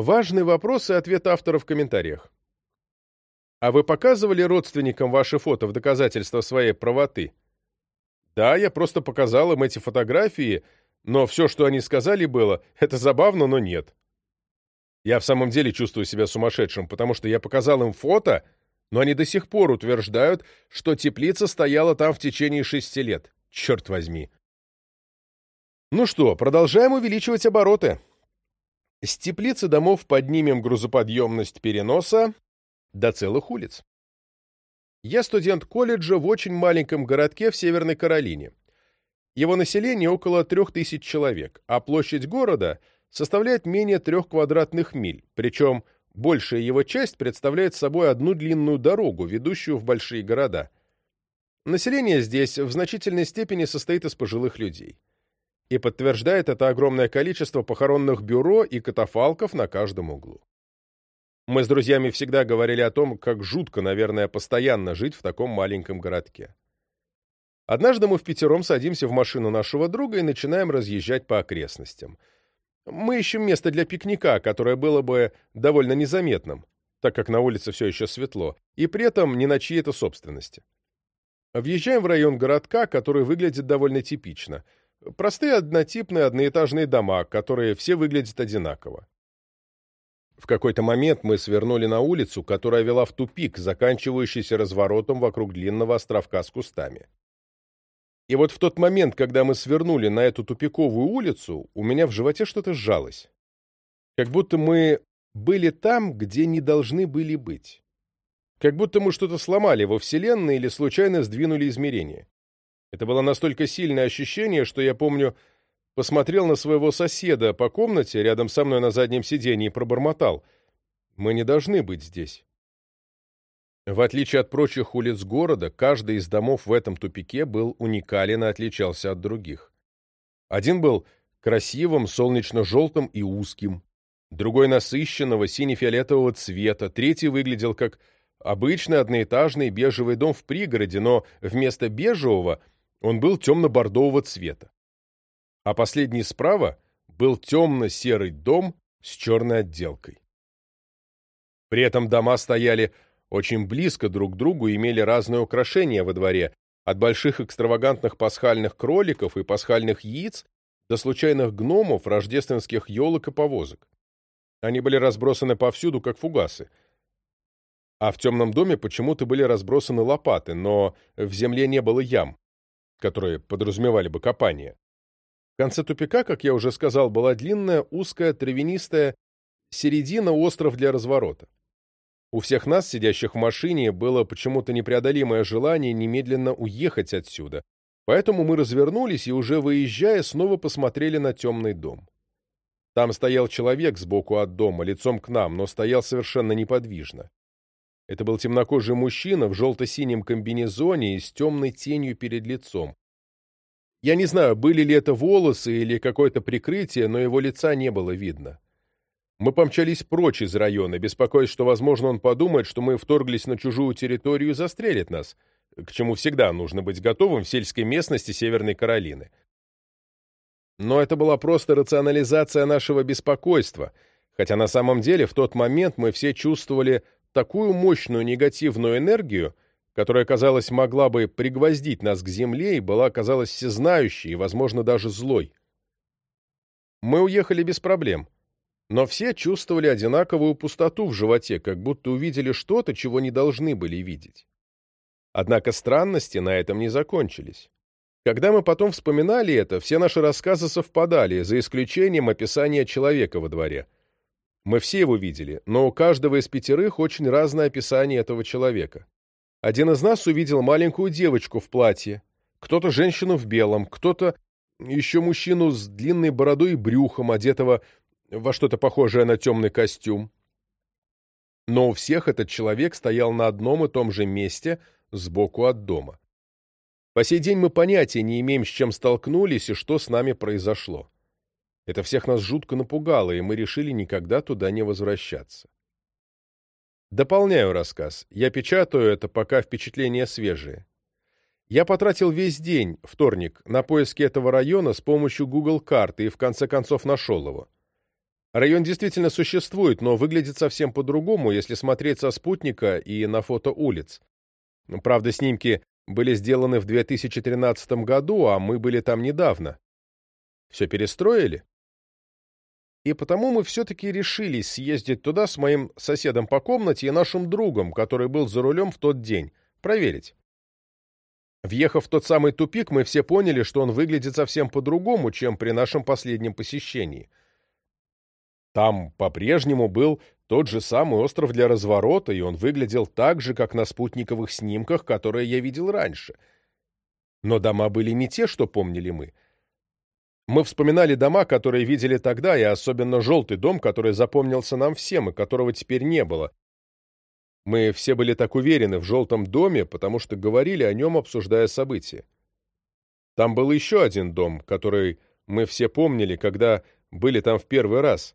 Важный вопрос и ответ автора в комментариях. А вы показывали родственникам ваши фото в доказательство своей правоты? Да, я просто показал им эти фотографии, но все, что они сказали, было «это забавно, но нет». Я в самом деле чувствую себя сумасшедшим, потому что я показал им фото, но они до сих пор утверждают, что теплица стояла там в течение шести лет. Черт возьми. Ну что, продолжаем увеличивать обороты. С теплицы домов поднимем грузоподъемность переноса до целых улиц. Я студент колледжа в очень маленьком городке в Северной Каролине. Его население около трех тысяч человек, а площадь города составляет менее трех квадратных миль, причем большая его часть представляет собой одну длинную дорогу, ведущую в большие города. Население здесь в значительной степени состоит из пожилых людей. И подтверждает это огромное количество похоронных бюро и катафалков на каждом углу. Мы с друзьями всегда говорили о том, как жутко, наверное, постоянно жить в таком маленьком городке. Однажды мы в пятером садимся в машину нашего друга и начинаем разъезжать по окрестностям. Мы ищем место для пикника, которое было бы довольно незаметным, так как на улице все еще светло, и при этом не на чьей-то собственности. Въезжаем в район городка, который выглядит довольно типично. Простые однотипные одноэтажные дома, которые все выглядят одинаково. В какой-то момент мы свернули на улицу, которая вела в тупик, заканчивающийся разворотом вокруг длинного островка с кустами. И вот в тот момент, когда мы свернули на эту тупиковую улицу, у меня в животе что-то сжалось. Как будто мы были там, где не должны были быть. Как будто мы что-то сломали во Вселенной или случайно сдвинули измерения. Это было настолько сильное ощущение, что я помню, посмотрел на своего соседа по комнате рядом со мной на заднем сиденье и пробормотал. «Мы не должны быть здесь». В отличие от прочих улиц города, каждый из домов в этом тупике был уникален и отличался от других. Один был красивым, солнечно-желтым и узким, другой насыщенного сине-фиолетового цвета, третий выглядел как обычный одноэтажный бежевый дом в пригороде, но вместо бежевого он был темно-бордового цвета. А последний справа был темно-серый дом с черной отделкой. При этом дома стояли очень близко друг к другу имели разные украшения во дворе, от больших экстравагантных пасхальных кроликов и пасхальных яиц до случайных гномов, рождественских елок и повозок. Они были разбросаны повсюду, как фугасы. А в темном доме почему-то были разбросаны лопаты, но в земле не было ям, которые подразумевали бы копание. В конце тупика, как я уже сказал, была длинная, узкая, травянистая середина остров для разворота. У всех нас, сидящих в машине, было почему-то непреодолимое желание немедленно уехать отсюда, поэтому мы развернулись и, уже выезжая, снова посмотрели на темный дом. Там стоял человек сбоку от дома, лицом к нам, но стоял совершенно неподвижно. Это был темнокожий мужчина в желто-синем комбинезоне и с темной тенью перед лицом. Я не знаю, были ли это волосы или какое-то прикрытие, но его лица не было видно. Мы помчались прочь из района, беспокоясь, что, возможно, он подумает, что мы вторглись на чужую территорию и застрелит нас, к чему всегда нужно быть готовым в сельской местности Северной Каролины. Но это была просто рационализация нашего беспокойства, хотя на самом деле в тот момент мы все чувствовали такую мощную негативную энергию, которая, казалось, могла бы пригвоздить нас к земле и была, казалось, всезнающей и, возможно, даже злой. Мы уехали без проблем — но все чувствовали одинаковую пустоту в животе, как будто увидели что-то, чего не должны были видеть. Однако странности на этом не закончились. Когда мы потом вспоминали это, все наши рассказы совпадали, за исключением описания человека во дворе. Мы все его видели, но у каждого из пятерых очень разное описание этого человека. Один из нас увидел маленькую девочку в платье, кто-то женщину в белом, кто-то еще мужчину с длинной бородой и брюхом, одетого во что-то похожее на темный костюм. Но у всех этот человек стоял на одном и том же месте, сбоку от дома. По сей день мы понятия не имеем, с чем столкнулись и что с нами произошло. Это всех нас жутко напугало, и мы решили никогда туда не возвращаться. Дополняю рассказ. Я печатаю это, пока впечатления свежие. Я потратил весь день, вторник, на поиски этого района с помощью Google карты и в конце концов нашел его. Район действительно существует, но выглядит совсем по-другому, если смотреть со спутника и на фото улиц. Правда, снимки были сделаны в 2013 году, а мы были там недавно. Все перестроили? И потому мы все-таки решились съездить туда с моим соседом по комнате и нашим другом, который был за рулем в тот день, проверить. Въехав в тот самый тупик, мы все поняли, что он выглядит совсем по-другому, чем при нашем последнем посещении. Там по-прежнему был тот же самый остров для разворота, и он выглядел так же, как на спутниковых снимках, которые я видел раньше. Но дома были не те, что помнили мы. Мы вспоминали дома, которые видели тогда, и особенно желтый дом, который запомнился нам всем, и которого теперь не было. Мы все были так уверены в желтом доме, потому что говорили о нем, обсуждая события. Там был еще один дом, который мы все помнили, когда были там в первый раз.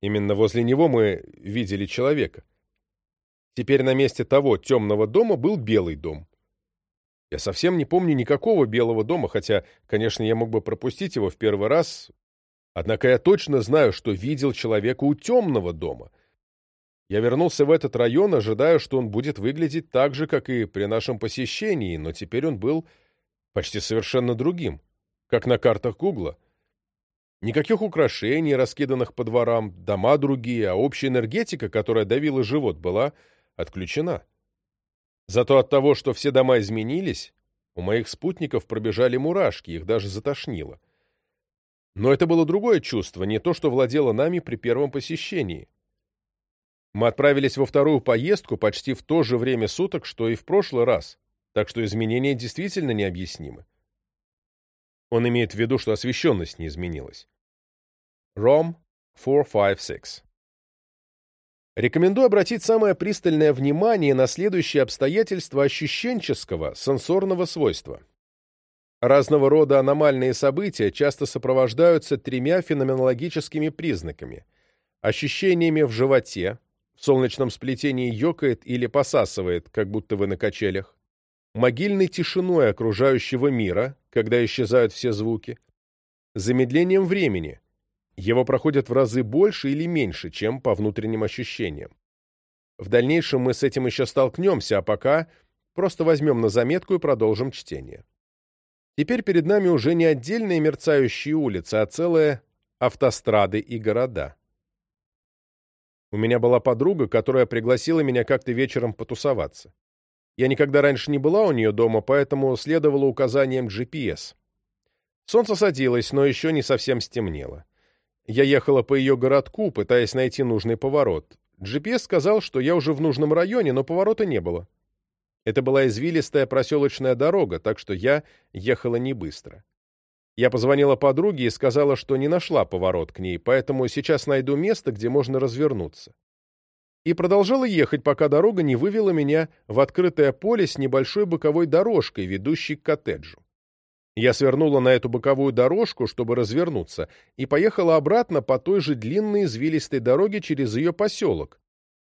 Именно возле него мы видели человека. Теперь на месте того темного дома был белый дом. Я совсем не помню никакого белого дома, хотя, конечно, я мог бы пропустить его в первый раз. Однако я точно знаю, что видел человека у темного дома. Я вернулся в этот район, ожидая, что он будет выглядеть так же, как и при нашем посещении, но теперь он был почти совершенно другим, как на картах Гугла. Никаких украшений, раскиданных по дворам, дома другие, а общая энергетика, которая давила живот, была отключена. Зато от того, что все дома изменились, у моих спутников пробежали мурашки, их даже затошнило. Но это было другое чувство, не то, что владело нами при первом посещении. Мы отправились во вторую поездку почти в то же время суток, что и в прошлый раз, так что изменения действительно необъяснимы. Он имеет в виду, что освещенность не изменилась. ROM 456. Рекомендую обратить самое пристальное внимание на следующие обстоятельства ощущенческого, сенсорного свойства. Разного рода аномальные события часто сопровождаются тремя феноменологическими признаками – ощущениями в животе, в солнечном сплетении ёкает или посасывает, как будто вы на качелях, могильной тишиной окружающего мира, когда исчезают все звуки, замедлением времени – его проходят в разы больше или меньше, чем по внутренним ощущениям. В дальнейшем мы с этим еще столкнемся, а пока просто возьмем на заметку и продолжим чтение. Теперь перед нами уже не отдельные мерцающие улицы, а целые автострады и города. У меня была подруга, которая пригласила меня как-то вечером потусоваться. Я никогда раньше не была у нее дома, поэтому следовала указаниям GPS. Солнце садилось, но еще не совсем стемнело. Я ехала по ее городку, пытаясь найти нужный поворот. GPS сказал, что я уже в нужном районе, но поворота не было. Это была извилистая проселочная дорога, так что я ехала не быстро. Я позвонила подруге и сказала, что не нашла поворот к ней, поэтому сейчас найду место, где можно развернуться. И продолжала ехать, пока дорога не вывела меня в открытое поле с небольшой боковой дорожкой, ведущей к коттеджу. Я свернула на эту боковую дорожку, чтобы развернуться, и поехала обратно по той же длинной извилистой дороге через ее поселок,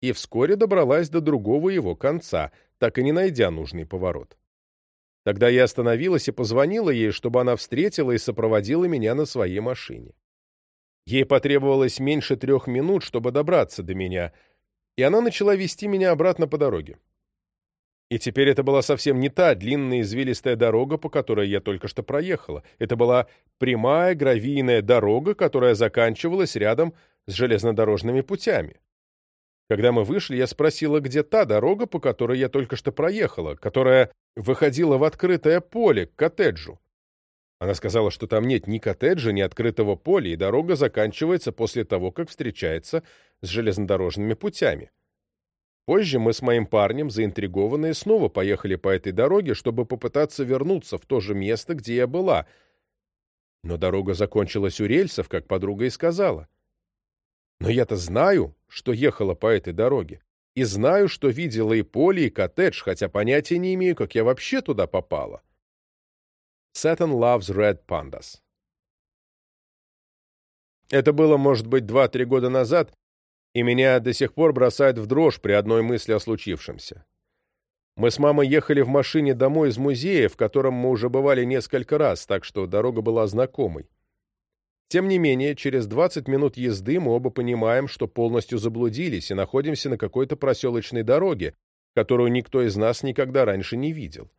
и вскоре добралась до другого его конца, так и не найдя нужный поворот. Тогда я остановилась и позвонила ей, чтобы она встретила и сопроводила меня на своей машине. Ей потребовалось меньше трех минут, чтобы добраться до меня, и она начала вести меня обратно по дороге. И теперь это была совсем не та длинная извилистая дорога, по которой я только что проехала. Это была прямая гравийная дорога, которая заканчивалась рядом с железнодорожными путями. Когда мы вышли, я спросила, где та дорога, по которой я только что проехала, которая выходила в открытое поле к коттеджу. Она сказала, что там нет ни коттеджа, ни открытого поля, и дорога заканчивается после того, как встречается с железнодорожными путями. Позже мы с моим парнем, заинтригованные, снова поехали по этой дороге, чтобы попытаться вернуться в то же место, где я была. Но дорога закончилась у рельсов, как подруга и сказала. Но я-то знаю, что ехала по этой дороге. И знаю, что видела и поле, и коттедж, хотя понятия не имею, как я вообще туда попала. Saturn loves red pandas. Это было, может быть, два-три года назад, и меня до сих пор бросает в дрожь при одной мысли о случившемся. Мы с мамой ехали в машине домой из музея, в котором мы уже бывали несколько раз, так что дорога была знакомой. Тем не менее, через 20 минут езды мы оба понимаем, что полностью заблудились и находимся на какой-то проселочной дороге, которую никто из нас никогда раньше не видел.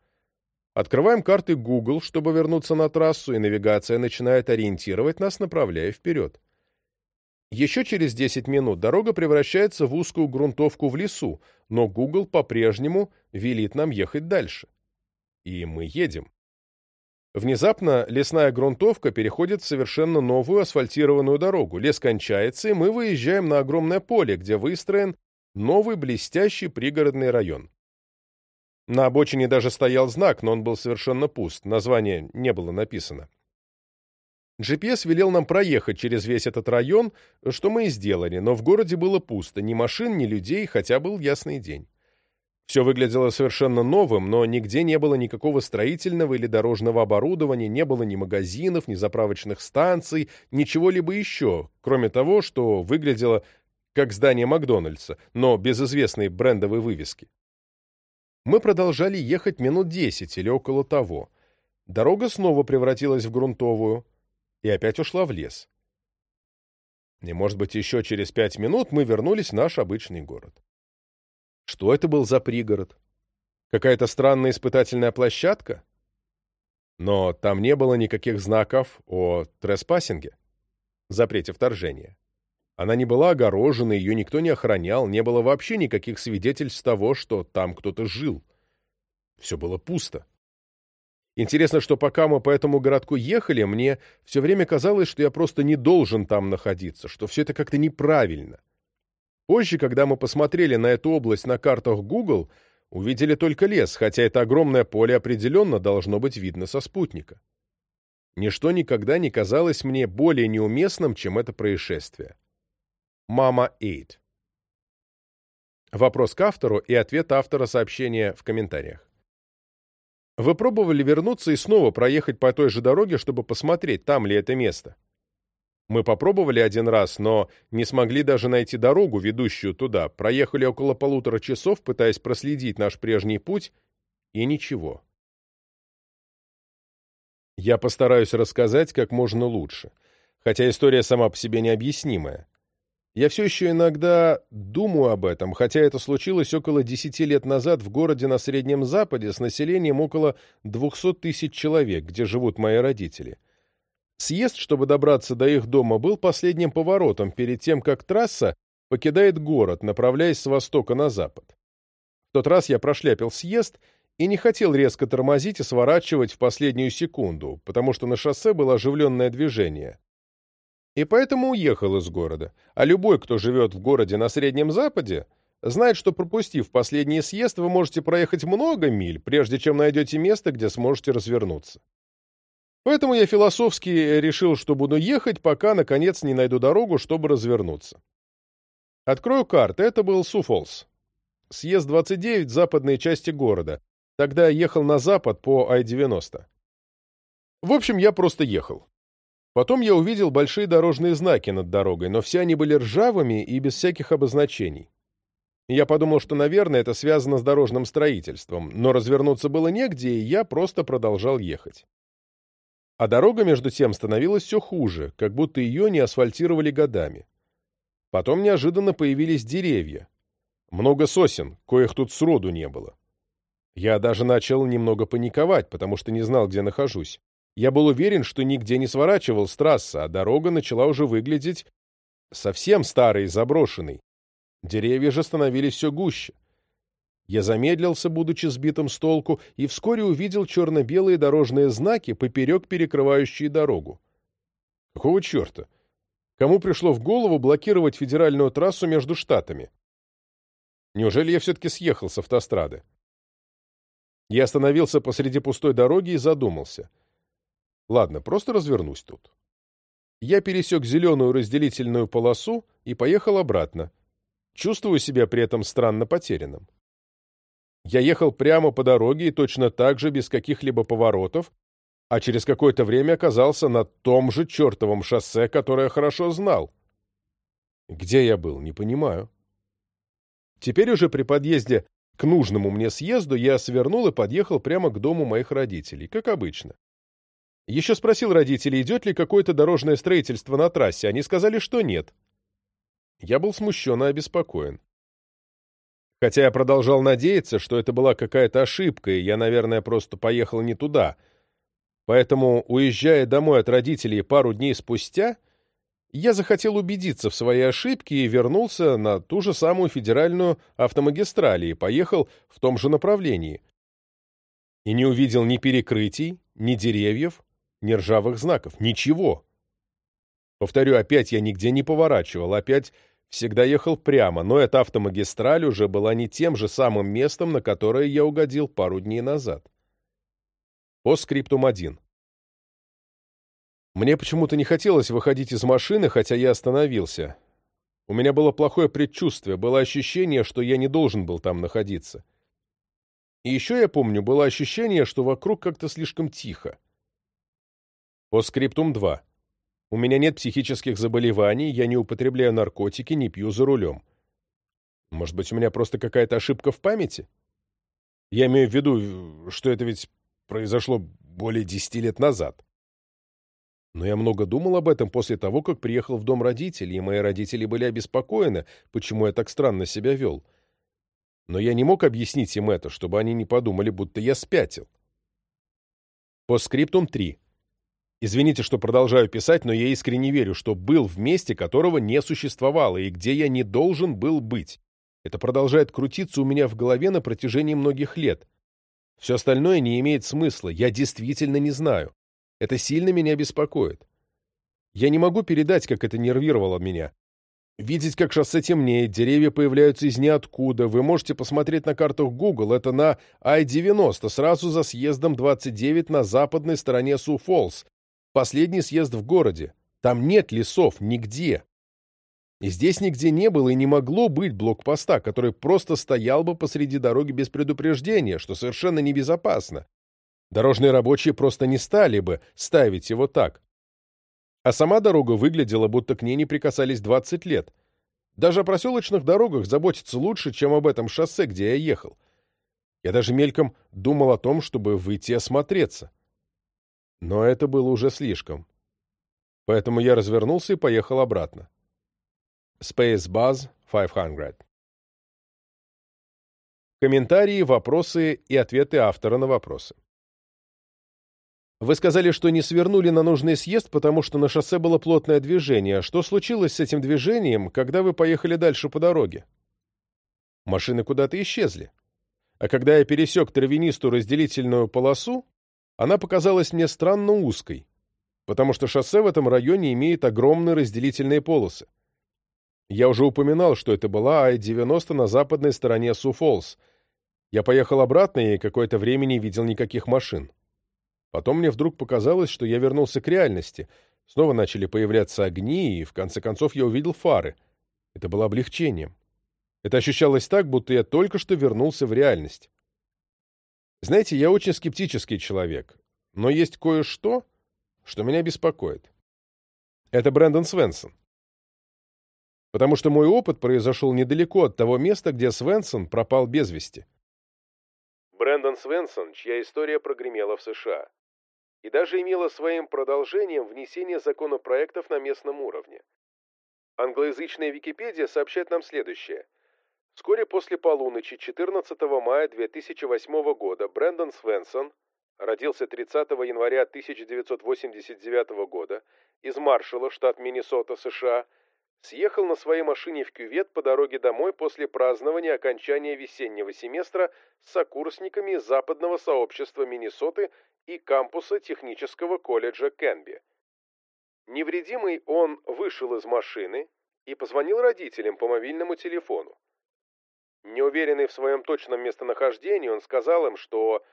Открываем карты Google, чтобы вернуться на трассу, и навигация начинает ориентировать нас, направляя вперед. Еще через 10 минут дорога превращается в узкую грунтовку в лесу, но Google по-прежнему велит нам ехать дальше. И мы едем. Внезапно лесная грунтовка переходит в совершенно новую асфальтированную дорогу. Лес кончается, и мы выезжаем на огромное поле, где выстроен новый блестящий пригородный район. На обочине даже стоял знак, но он был совершенно пуст, название не было написано. GPS велел нам проехать через весь этот район, что мы и сделали, но в городе было пусто, ни машин, ни людей, хотя был ясный день. Все выглядело совершенно новым, но нигде не было никакого строительного или дорожного оборудования, не было ни магазинов, ни заправочных станций, ничего-либо еще, кроме того, что выглядело как здание Макдональдса, но без известной брендовой вывески. Мы продолжали ехать минут десять или около того. Дорога снова превратилась в грунтовую и опять ушла в лес. И, может быть, еще через пять минут мы вернулись в наш обычный город. Что это был за пригород? Какая-то странная испытательная площадка? Но там не было никаких знаков о треспассинге, запрете вторжения. Она не была огорожена, ее никто не охранял, не было вообще никаких свидетельств того, что там кто-то жил. Все было пусто. Интересно, что пока мы по этому городку ехали, мне все время казалось, что я просто не должен там находиться, что все это как-то неправильно. Позже, когда мы посмотрели на эту область на картах Google, увидели только лес, хотя это огромное поле определенно должно быть видно со спутника. Ничто никогда не казалось мне более неуместным, чем это происшествие. Мама Эйд. Вопрос к автору и ответ автора сообщения в комментариях. Вы пробовали вернуться и снова проехать по той же дороге, чтобы посмотреть, там ли это место? Мы попробовали один раз, но не смогли даже найти дорогу, ведущую туда. Проехали около полутора часов, пытаясь проследить наш прежний путь, и ничего. Я постараюсь рассказать как можно лучше, хотя история сама по себе необъяснимая. Я все еще иногда думаю об этом, хотя это случилось около десяти лет назад в городе на Среднем Западе с населением около 200 тысяч человек, где живут мои родители. Съезд, чтобы добраться до их дома, был последним поворотом перед тем, как трасса покидает город, направляясь с востока на запад. В тот раз я прошляпил съезд и не хотел резко тормозить и сворачивать в последнюю секунду, потому что на шоссе было оживленное движение и поэтому уехал из города. А любой, кто живет в городе на Среднем Западе, знает, что пропустив последний съезд, вы можете проехать много миль, прежде чем найдете место, где сможете развернуться. Поэтому я философски решил, что буду ехать, пока, наконец, не найду дорогу, чтобы развернуться. Открою карты. Это был Суфолс. Съезд 29 в западной части города. Тогда я ехал на запад по Ай-90. В общем, я просто ехал. Потом я увидел большие дорожные знаки над дорогой, но все они были ржавыми и без всяких обозначений. Я подумал, что, наверное, это связано с дорожным строительством, но развернуться было негде, и я просто продолжал ехать. А дорога, между тем, становилась все хуже, как будто ее не асфальтировали годами. Потом неожиданно появились деревья. Много сосен, коих тут сроду не было. Я даже начал немного паниковать, потому что не знал, где нахожусь. Я был уверен, что нигде не сворачивал с трассы, а дорога начала уже выглядеть совсем старой и заброшенной. Деревья же становились все гуще. Я замедлился, будучи сбитым с толку, и вскоре увидел черно-белые дорожные знаки, поперек перекрывающие дорогу. Какого черта? Кому пришло в голову блокировать федеральную трассу между штатами? Неужели я все-таки съехал с автострады? Я остановился посреди пустой дороги и задумался — Ладно, просто развернусь тут. Я пересек зеленую разделительную полосу и поехал обратно. Чувствую себя при этом странно потерянным. Я ехал прямо по дороге и точно так же, без каких-либо поворотов, а через какое-то время оказался на том же чертовом шоссе, которое хорошо знал. Где я был, не понимаю. Теперь уже при подъезде к нужному мне съезду я свернул и подъехал прямо к дому моих родителей, как обычно. Еще спросил родителей, идет ли какое-то дорожное строительство на трассе. Они сказали, что нет. Я был смущен и обеспокоен. Хотя я продолжал надеяться, что это была какая-то ошибка, и я, наверное, просто поехал не туда. Поэтому, уезжая домой от родителей пару дней спустя, я захотел убедиться в своей ошибке и вернулся на ту же самую федеральную автомагистраль и поехал в том же направлении. И не увидел ни перекрытий, ни деревьев, ни ржавых знаков. Ничего. Повторю, опять я нигде не поворачивал, опять всегда ехал прямо, но эта автомагистраль уже была не тем же самым местом, на которое я угодил пару дней назад. По скриптум 1. Мне почему-то не хотелось выходить из машины, хотя я остановился. У меня было плохое предчувствие, было ощущение, что я не должен был там находиться. И еще я помню, было ощущение, что вокруг как-то слишком тихо. По скриптум 2. У меня нет психических заболеваний, я не употребляю наркотики, не пью за рулем. Может быть, у меня просто какая-то ошибка в памяти? Я имею в виду, что это ведь произошло более десяти лет назад. Но я много думал об этом после того, как приехал в дом родителей, и мои родители были обеспокоены, почему я так странно себя вел. Но я не мог объяснить им это, чтобы они не подумали, будто я спятил. По скриптум 3. Извините, что продолжаю писать, но я искренне верю, что был в месте, которого не существовало, и где я не должен был быть. Это продолжает крутиться у меня в голове на протяжении многих лет. Все остальное не имеет смысла, я действительно не знаю. Это сильно меня беспокоит. Я не могу передать, как это нервировало меня. Видеть, как шоссе темнеет, деревья появляются из ниоткуда. Вы можете посмотреть на картах Google. Это на I-90, сразу за съездом 29 на западной стороне Су-Фоллс. Последний съезд в городе. Там нет лесов нигде. И здесь нигде не было и не могло быть блокпоста, который просто стоял бы посреди дороги без предупреждения, что совершенно небезопасно. Дорожные рабочие просто не стали бы ставить его так. А сама дорога выглядела, будто к ней не прикасались 20 лет. Даже о проселочных дорогах заботиться лучше, чем об этом шоссе, где я ехал. Я даже мельком думал о том, чтобы выйти осмотреться. Но это было уже слишком. Поэтому я развернулся и поехал обратно. Space Buzz 500. Комментарии, вопросы и ответы автора на вопросы. Вы сказали, что не свернули на нужный съезд, потому что на шоссе было плотное движение. Что случилось с этим движением, когда вы поехали дальше по дороге? Машины куда-то исчезли. А когда я пересек травянистую разделительную полосу, она показалась мне странно узкой, потому что шоссе в этом районе имеет огромные разделительные полосы. Я уже упоминал, что это была Ай-90 на западной стороне Су-Фоллс. Я поехал обратно и какое-то время не видел никаких машин. Потом мне вдруг показалось, что я вернулся к реальности. Снова начали появляться огни, и в конце концов я увидел фары. Это было облегчением. Это ощущалось так, будто я только что вернулся в реальность. Знаете, я очень скептический человек, но есть кое-что, что меня беспокоит. Это Брэндон Свенсон. Потому что мой опыт произошел недалеко от того места, где Свенсон пропал без вести. Брэндон Свенсон, чья история прогремела в США. И даже имела своим продолжением внесение законопроектов на местном уровне. Англоязычная Википедия сообщает нам следующее – Вскоре после полуночи 14 мая 2008 года Брэндон Свенсон родился 30 января 1989 года из Маршалла, штат Миннесота, США, съехал на своей машине в кювет по дороге домой после празднования окончания весеннего семестра с сокурсниками западного сообщества Миннесоты и кампуса технического колледжа Кенби. Невредимый он вышел из машины и позвонил родителям по мобильному телефону. Неуверенный в своем точном местонахождении, он сказал им, что,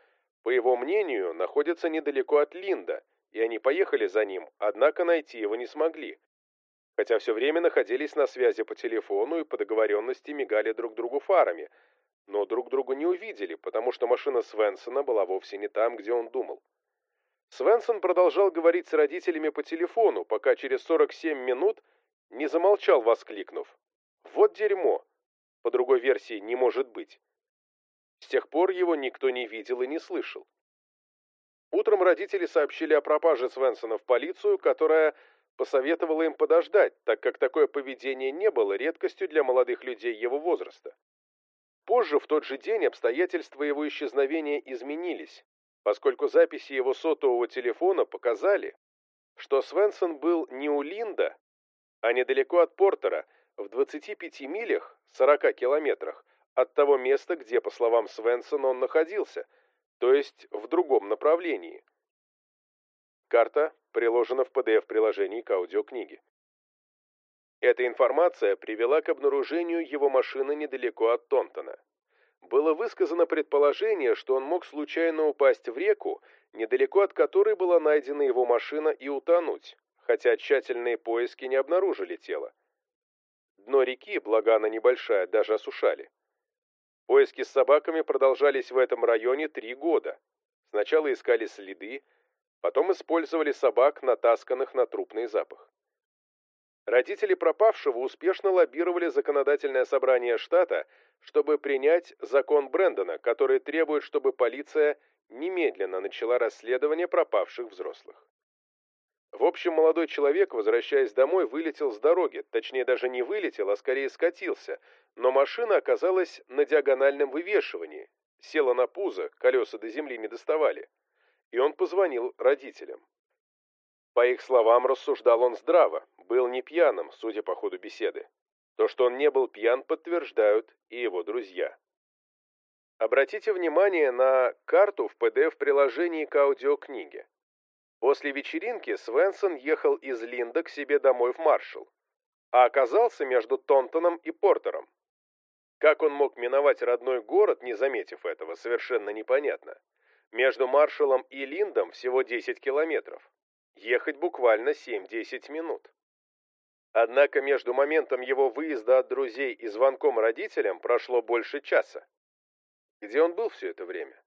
по его мнению, находится недалеко от Линда, и они поехали за ним, однако найти его не смогли. Хотя все время находились на связи по телефону и по договоренности мигали друг другу фарами, но друг друга не увидели, потому что машина Свенсона была вовсе не там, где он думал. Свенсон продолжал говорить с родителями по телефону, пока через 47 минут не замолчал, воскликнув. «Вот дерьмо! По другой версии не может быть. С тех пор его никто не видел и не слышал. Утром родители сообщили о пропаже Свенсона в полицию, которая посоветовала им подождать, так как такое поведение не было редкостью для молодых людей его возраста. Позже, в тот же день, обстоятельства его исчезновения изменились, поскольку записи его сотового телефона показали, что Свенсон был не у Линда, а недалеко от Портера, в 25 милях, 40 километрах, от того места, где, по словам Свенсона, он находился, то есть в другом направлении. Карта приложена в PDF-приложении к аудиокниге. Эта информация привела к обнаружению его машины недалеко от Тонтона. Было высказано предположение, что он мог случайно упасть в реку, недалеко от которой была найдена его машина и утонуть, хотя тщательные поиски не обнаружили тело. Дно реки, благо она небольшая, даже осушали. Поиски с собаками продолжались в этом районе три года. Сначала искали следы, потом использовали собак, натасканных на трупный запах. Родители пропавшего успешно лоббировали законодательное собрание штата, чтобы принять закон Брэндона, который требует, чтобы полиция немедленно начала расследование пропавших взрослых. В общем, молодой человек, возвращаясь домой, вылетел с дороги, точнее даже не вылетел, а скорее скатился, но машина оказалась на диагональном вывешивании, села на пузо, колеса до земли не доставали, и он позвонил родителям. По их словам, рассуждал он здраво, был не пьяным, судя по ходу беседы. То, что он не был пьян, подтверждают и его друзья. Обратите внимание на карту в PDF-приложении к аудиокниге. После вечеринки Свенсон ехал из Линда к себе домой в Маршалл, а оказался между Тонтоном и Портером. Как он мог миновать родной город, не заметив этого, совершенно непонятно. Между Маршаллом и Линдом всего 10 километров. Ехать буквально 7-10 минут. Однако между моментом его выезда от друзей и звонком родителям прошло больше часа. Где он был все это время?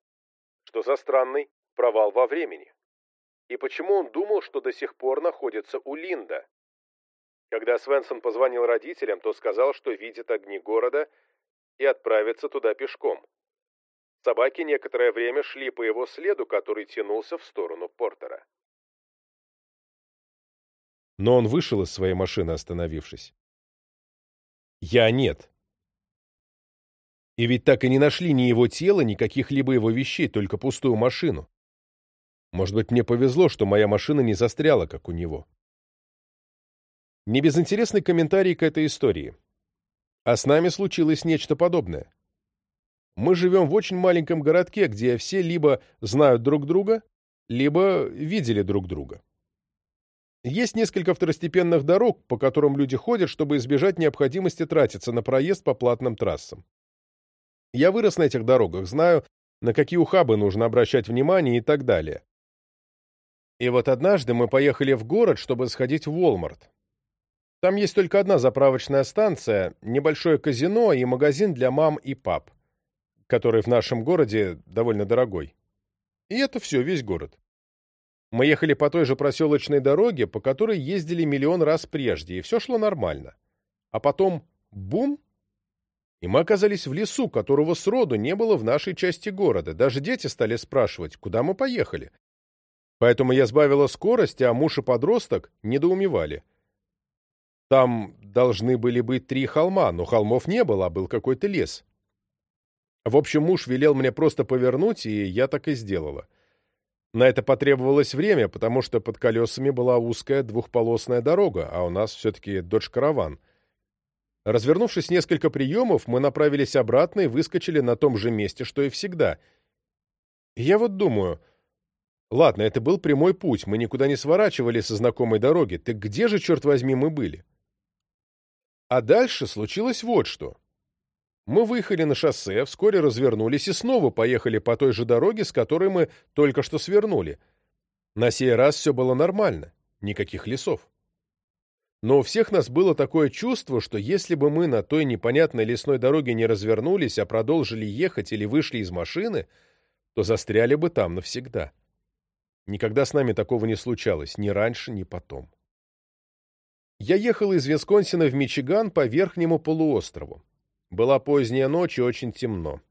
Что за странный провал во времени? И почему он думал, что до сих пор находится у Линда? Когда Свенсон позвонил родителям, то сказал, что видит огни города и отправится туда пешком. Собаки некоторое время шли по его следу, который тянулся в сторону Портера. Но он вышел из своей машины, остановившись. Я нет. И ведь так и не нашли ни его тела, ни каких-либо его вещей, только пустую машину. Может быть, мне повезло, что моя машина не застряла, как у него. Небезынтересный комментарий к этой истории. А с нами случилось нечто подобное. Мы живем в очень маленьком городке, где все либо знают друг друга, либо видели друг друга. Есть несколько второстепенных дорог, по которым люди ходят, чтобы избежать необходимости тратиться на проезд по платным трассам. Я вырос на этих дорогах, знаю, на какие ухабы нужно обращать внимание и так далее. И вот однажды мы поехали в город, чтобы сходить в Walmart. Там есть только одна заправочная станция, небольшое казино и магазин для мам и пап, который в нашем городе довольно дорогой. И это все, весь город. Мы ехали по той же проселочной дороге, по которой ездили миллион раз прежде, и все шло нормально. А потом — бум! И мы оказались в лесу, которого сроду не было в нашей части города. Даже дети стали спрашивать, куда мы поехали. Поэтому я сбавила скорость, а муж и подросток недоумевали. Там должны были быть три холма, но холмов не было, а был какой-то лес. В общем, муж велел мне просто повернуть, и я так и сделала. На это потребовалось время, потому что под колесами была узкая двухполосная дорога, а у нас все-таки додж-караван. Развернувшись несколько приемов, мы направились обратно и выскочили на том же месте, что и всегда. Я вот думаю, Ладно, это был прямой путь, мы никуда не сворачивали со знакомой дороги. Так где же, черт возьми, мы были? А дальше случилось вот что. Мы выехали на шоссе, вскоре развернулись и снова поехали по той же дороге, с которой мы только что свернули. На сей раз все было нормально, никаких лесов. Но у всех нас было такое чувство, что если бы мы на той непонятной лесной дороге не развернулись, а продолжили ехать или вышли из машины, то застряли бы там навсегда. Никогда с нами такого не случалось, ни раньше, ни потом. Я ехал из Висконсина в Мичиган по верхнему полуострову. Была поздняя ночь и очень темно.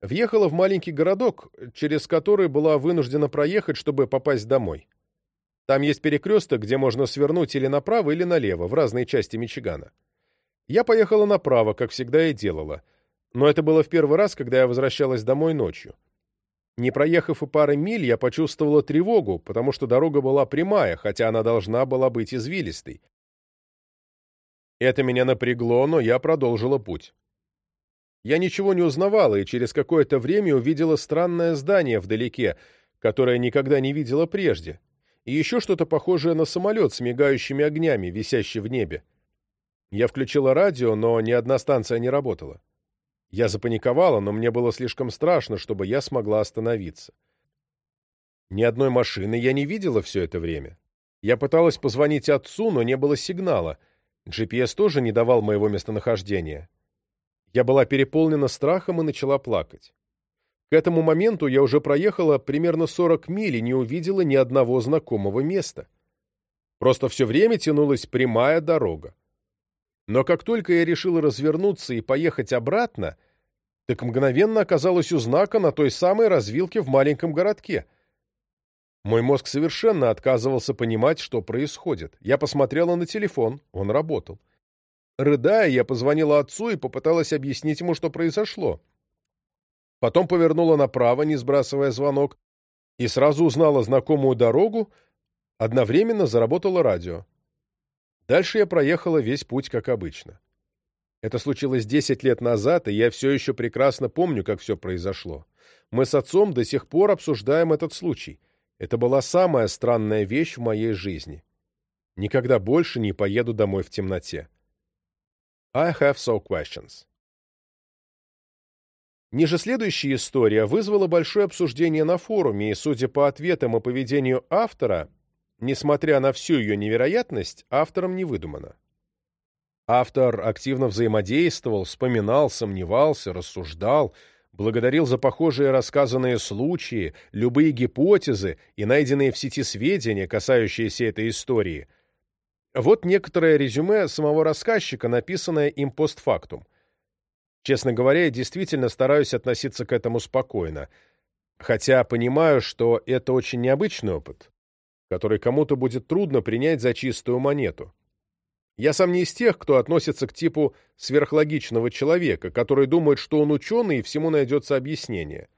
Въехала в маленький городок, через который была вынуждена проехать, чтобы попасть домой. Там есть перекресток, где можно свернуть или направо, или налево, в разные части Мичигана. Я поехала направо, как всегда и делала. Но это было в первый раз, когда я возвращалась домой ночью. Не проехав и пары миль, я почувствовала тревогу, потому что дорога была прямая, хотя она должна была быть извилистой. Это меня напрягло, но я продолжила путь. Я ничего не узнавала и через какое-то время увидела странное здание вдалеке, которое никогда не видела прежде, и еще что-то похожее на самолет с мигающими огнями, висящий в небе. Я включила радио, но ни одна станция не работала. Я запаниковала, но мне было слишком страшно, чтобы я смогла остановиться. Ни одной машины я не видела все это время. Я пыталась позвонить отцу, но не было сигнала. GPS тоже не давал моего местонахождения. Я была переполнена страхом и начала плакать. К этому моменту я уже проехала примерно 40 миль и не увидела ни одного знакомого места. Просто все время тянулась прямая дорога. Но как только я решила развернуться и поехать обратно, так мгновенно оказалась у знака на той самой развилке в маленьком городке. Мой мозг совершенно отказывался понимать, что происходит. Я посмотрела на телефон, он работал. Рыдая, я позвонила отцу и попыталась объяснить ему, что произошло. Потом повернула направо, не сбрасывая звонок, и сразу узнала знакомую дорогу, одновременно заработало радио. Дальше я проехала весь путь, как обычно. Это случилось 10 лет назад, и я все еще прекрасно помню, как все произошло. Мы с отцом до сих пор обсуждаем этот случай. Это была самая странная вещь в моей жизни. Никогда больше не поеду домой в темноте. I have so questions. Ниже следующая история вызвала большое обсуждение на форуме, и, судя по ответам и поведению автора, Несмотря на всю ее невероятность, автором не выдумано. Автор активно взаимодействовал, вспоминал, сомневался, рассуждал, благодарил за похожие рассказанные случаи, любые гипотезы и найденные в сети сведения, касающиеся этой истории. Вот некоторое резюме самого рассказчика, написанное им постфактум. Честно говоря, я действительно стараюсь относиться к этому спокойно, хотя понимаю, что это очень необычный опыт который кому-то будет трудно принять за чистую монету. Я сам не из тех, кто относится к типу сверхлогичного человека, который думает, что он ученый и всему найдется объяснение.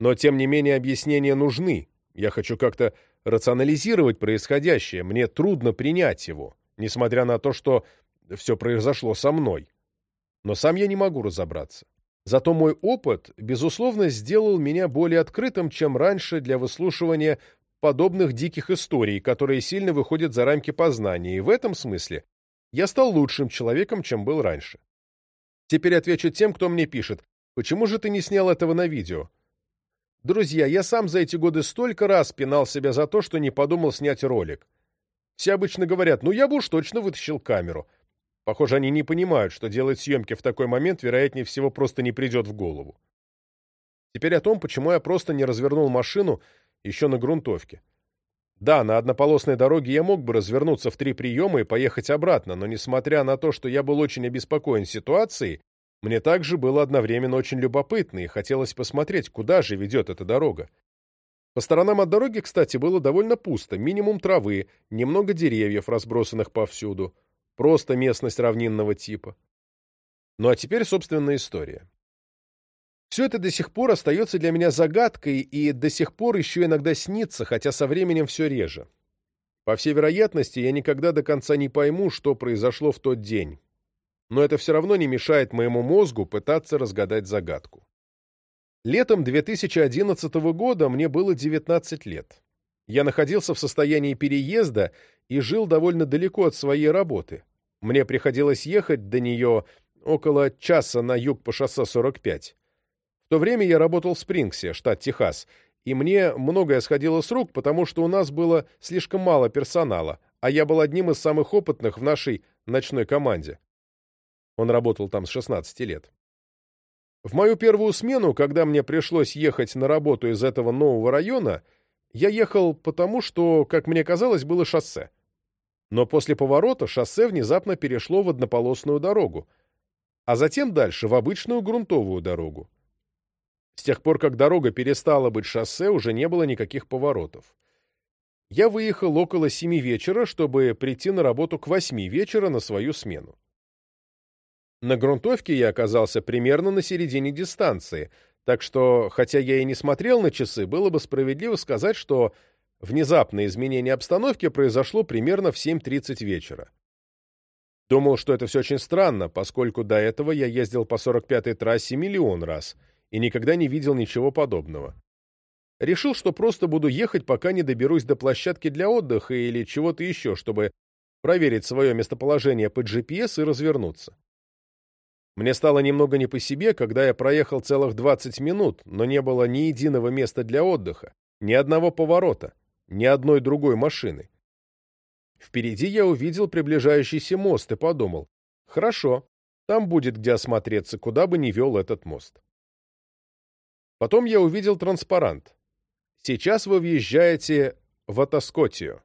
Но, тем не менее, объяснения нужны. Я хочу как-то рационализировать происходящее, мне трудно принять его, несмотря на то, что все произошло со мной. Но сам я не могу разобраться. Зато мой опыт, безусловно, сделал меня более открытым, чем раньше для выслушивания подобных диких историй, которые сильно выходят за рамки познания, и в этом смысле я стал лучшим человеком, чем был раньше. Теперь отвечу тем, кто мне пишет, почему же ты не снял этого на видео? Друзья, я сам за эти годы столько раз пинал себя за то, что не подумал снять ролик. Все обычно говорят, ну я бы уж точно вытащил камеру. Похоже, они не понимают, что делать съемки в такой момент, вероятнее всего, просто не придет в голову. Теперь о том, почему я просто не развернул машину еще на грунтовке. Да, на однополосной дороге я мог бы развернуться в три приема и поехать обратно, но несмотря на то, что я был очень обеспокоен ситуацией, мне также было одновременно очень любопытно и хотелось посмотреть, куда же ведет эта дорога. По сторонам от дороги, кстати, было довольно пусто, минимум травы, немного деревьев, разбросанных повсюду, просто местность равнинного типа. Ну а теперь, собственная история. Все это до сих пор остается для меня загадкой и до сих пор еще иногда снится, хотя со временем все реже. По всей вероятности, я никогда до конца не пойму, что произошло в тот день. Но это все равно не мешает моему мозгу пытаться разгадать загадку. Летом 2011 года мне было 19 лет. Я находился в состоянии переезда и жил довольно далеко от своей работы. Мне приходилось ехать до нее около часа на юг по шоссе 45 то время я работал в Спрингсе, штат Техас, и мне многое сходило с рук, потому что у нас было слишком мало персонала, а я был одним из самых опытных в нашей ночной команде. Он работал там с 16 лет. В мою первую смену, когда мне пришлось ехать на работу из этого нового района, я ехал потому, что, как мне казалось, было шоссе. Но после поворота шоссе внезапно перешло в однополосную дорогу, а затем дальше в обычную грунтовую дорогу. С тех пор, как дорога перестала быть шоссе, уже не было никаких поворотов. Я выехал около семи вечера, чтобы прийти на работу к восьми вечера на свою смену. На грунтовке я оказался примерно на середине дистанции, так что, хотя я и не смотрел на часы, было бы справедливо сказать, что внезапное изменение обстановки произошло примерно в 7.30 вечера. Думал, что это все очень странно, поскольку до этого я ездил по 45-й трассе миллион раз — и никогда не видел ничего подобного. Решил, что просто буду ехать, пока не доберусь до площадки для отдыха или чего-то еще, чтобы проверить свое местоположение по GPS и развернуться. Мне стало немного не по себе, когда я проехал целых 20 минут, но не было ни единого места для отдыха, ни одного поворота, ни одной другой машины. Впереди я увидел приближающийся мост и подумал, хорошо, там будет где осмотреться, куда бы ни вел этот мост. Потом я увидел транспарант. Сейчас вы въезжаете в Атаскотию.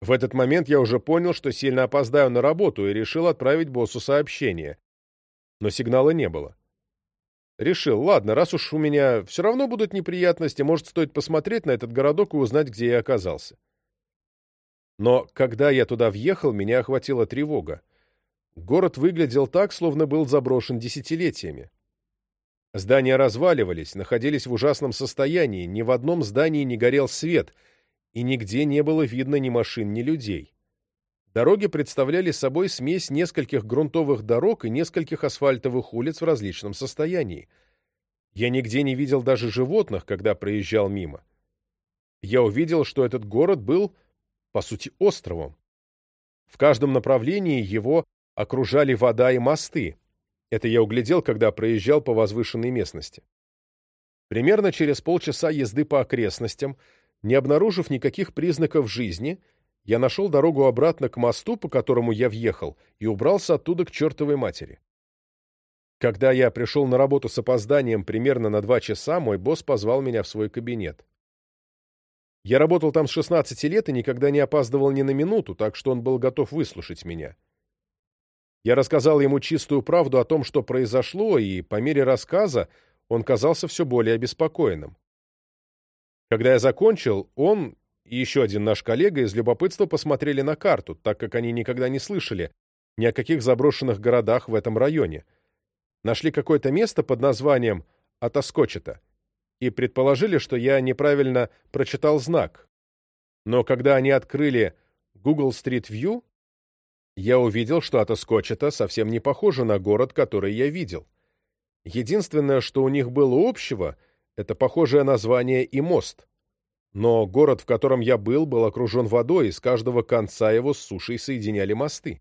В этот момент я уже понял, что сильно опоздаю на работу и решил отправить боссу сообщение. Но сигнала не было. Решил, ладно, раз уж у меня все равно будут неприятности, может, стоит посмотреть на этот городок и узнать, где я оказался. Но когда я туда въехал, меня охватила тревога. Город выглядел так, словно был заброшен десятилетиями. Здания разваливались, находились в ужасном состоянии, ни в одном здании не горел свет, и нигде не было видно ни машин, ни людей. Дороги представляли собой смесь нескольких грунтовых дорог и нескольких асфальтовых улиц в различном состоянии. Я нигде не видел даже животных, когда проезжал мимо. Я увидел, что этот город был, по сути, островом. В каждом направлении его окружали вода и мосты, это я углядел, когда проезжал по возвышенной местности. Примерно через полчаса езды по окрестностям, не обнаружив никаких признаков жизни, я нашел дорогу обратно к мосту, по которому я въехал, и убрался оттуда к чертовой матери. Когда я пришел на работу с опозданием примерно на два часа, мой босс позвал меня в свой кабинет. Я работал там с 16 лет и никогда не опаздывал ни на минуту, так что он был готов выслушать меня. Я рассказал ему чистую правду о том, что произошло, и по мере рассказа он казался все более обеспокоенным. Когда я закончил, он и еще один наш коллега из любопытства посмотрели на карту, так как они никогда не слышали ни о каких заброшенных городах в этом районе. Нашли какое-то место под названием Атаскочета и предположили, что я неправильно прочитал знак. Но когда они открыли Google Street View, я увидел, что Атаскочета совсем не похожа на город, который я видел. Единственное, что у них было общего, это похожее название и мост. Но город, в котором я был, был окружен водой, и с каждого конца его с сушей соединяли мосты.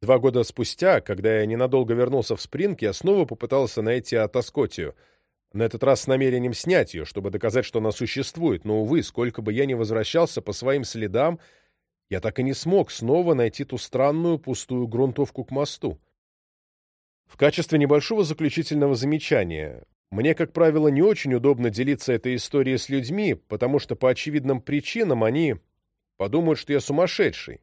Два года спустя, когда я ненадолго вернулся в Спринг, я снова попытался найти Атаскотию, на этот раз с намерением снять ее, чтобы доказать, что она существует, но, увы, сколько бы я ни возвращался по своим следам, я так и не смог снова найти ту странную пустую грунтовку к мосту. В качестве небольшого заключительного замечания, мне, как правило, не очень удобно делиться этой историей с людьми, потому что по очевидным причинам они подумают, что я сумасшедший.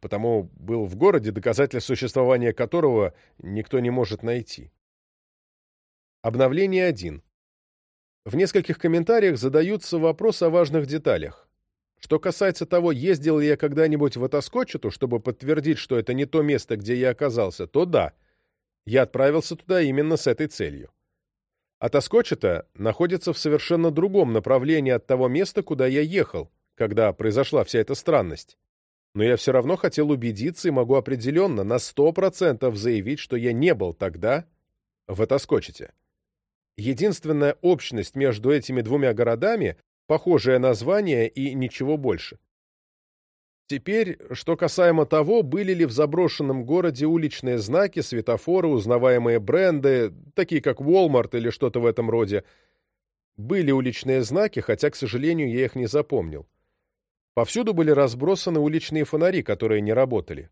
Потому был в городе, доказательств существования которого никто не может найти. Обновление 1. В нескольких комментариях задаются вопросы о важных деталях. Что касается того, ездил ли я когда-нибудь в Атаскочету, чтобы подтвердить, что это не то место, где я оказался, то да, я отправился туда именно с этой целью. Атаскочета находится в совершенно другом направлении от того места, куда я ехал, когда произошла вся эта странность. Но я все равно хотел убедиться и могу определенно на сто процентов заявить, что я не был тогда в Атаскочете. Единственная общность между этими двумя городами похожее название и ничего больше. Теперь, что касаемо того, были ли в заброшенном городе уличные знаки, светофоры, узнаваемые бренды, такие как Walmart или что-то в этом роде. Были уличные знаки, хотя, к сожалению, я их не запомнил. Повсюду были разбросаны уличные фонари, которые не работали.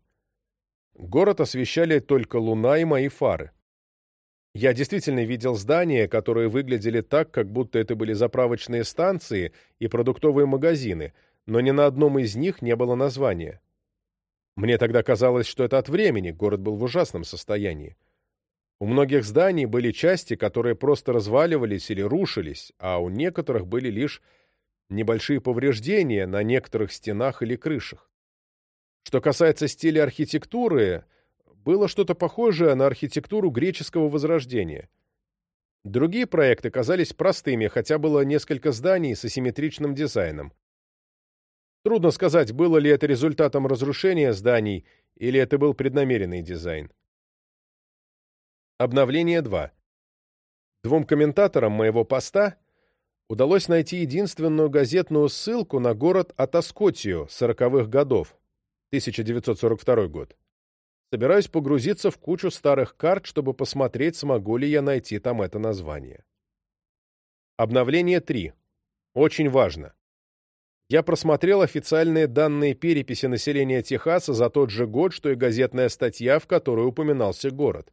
Город освещали только луна и мои фары. Я действительно видел здания, которые выглядели так, как будто это были заправочные станции и продуктовые магазины, но ни на одном из них не было названия. Мне тогда казалось, что это от времени, город был в ужасном состоянии. У многих зданий были части, которые просто разваливались или рушились, а у некоторых были лишь небольшие повреждения на некоторых стенах или крышах. Что касается стиля архитектуры, было что-то похожее на архитектуру греческого возрождения. Другие проекты казались простыми, хотя было несколько зданий с асимметричным дизайном. Трудно сказать, было ли это результатом разрушения зданий или это был преднамеренный дизайн. Обновление 2. Двум комментаторам моего поста удалось найти единственную газетную ссылку на город Атаскотию 40-х годов, 1942 год. Собираюсь погрузиться в кучу старых карт, чтобы посмотреть, смогу ли я найти там это название. Обновление 3. Очень важно. Я просмотрел официальные данные переписи населения Техаса за тот же год, что и газетная статья, в которой упоминался город.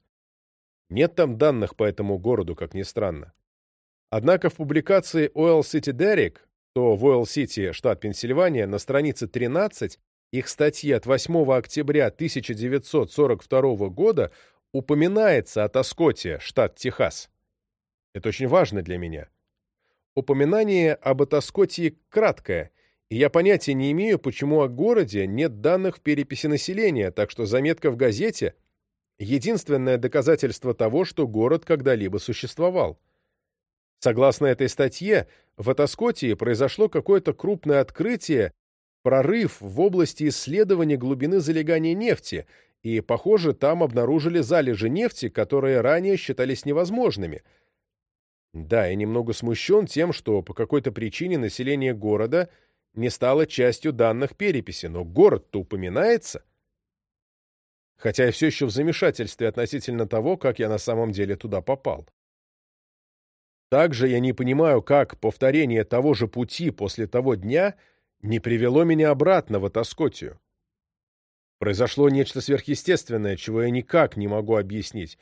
Нет там данных по этому городу, как ни странно. Однако в публикации Oil City Derrick, то в Oil City, штат Пенсильвания, на странице 13 их статьи от 8 октября 1942 года упоминается о Тоскоте, штат Техас. Это очень важно для меня. Упоминание об Атаскотии краткое, и я понятия не имею, почему о городе нет данных в переписи населения, так что заметка в газете единственное доказательство того, что город когда-либо существовал. Согласно этой статье, в Атаскотии произошло какое-то крупное открытие, прорыв в области исследования глубины залегания нефти, и, похоже, там обнаружили залежи нефти, которые ранее считались невозможными. Да, я немного смущен тем, что по какой-то причине население города не стало частью данных переписи, но город-то упоминается хотя я все еще в замешательстве относительно того, как я на самом деле туда попал. Также я не понимаю, как повторение того же пути после того дня не привело меня обратно в Атаскотию. Произошло нечто сверхъестественное, чего я никак не могу объяснить,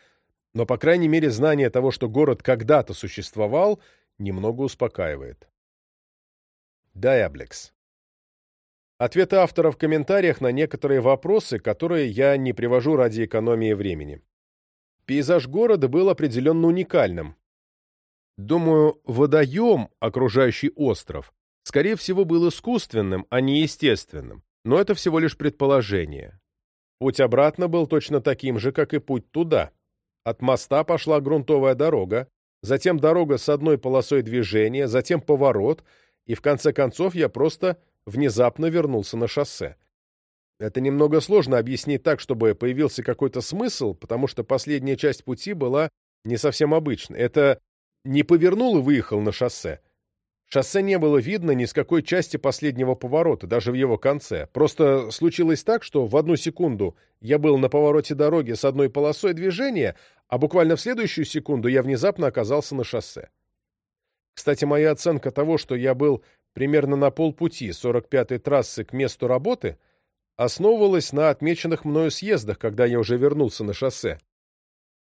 но, по крайней мере, знание того, что город когда-то существовал, немного успокаивает. Диаблекс. Ответы автора в комментариях на некоторые вопросы, которые я не привожу ради экономии времени. Пейзаж города был определенно уникальным. Думаю, водоем, окружающий остров, скорее всего, был искусственным, а не естественным, но это всего лишь предположение. Путь обратно был точно таким же, как и путь туда. От моста пошла грунтовая дорога, затем дорога с одной полосой движения, затем поворот, и в конце концов я просто внезапно вернулся на шоссе. Это немного сложно объяснить так, чтобы появился какой-то смысл, потому что последняя часть пути была не совсем обычной. Это не повернул и выехал на шоссе. Шоссе не было видно ни с какой части последнего поворота, даже в его конце. Просто случилось так, что в одну секунду я был на повороте дороги с одной полосой движения, а буквально в следующую секунду я внезапно оказался на шоссе. Кстати, моя оценка того, что я был примерно на полпути 45-й трассы к месту работы, основывалась на отмеченных мною съездах, когда я уже вернулся на шоссе.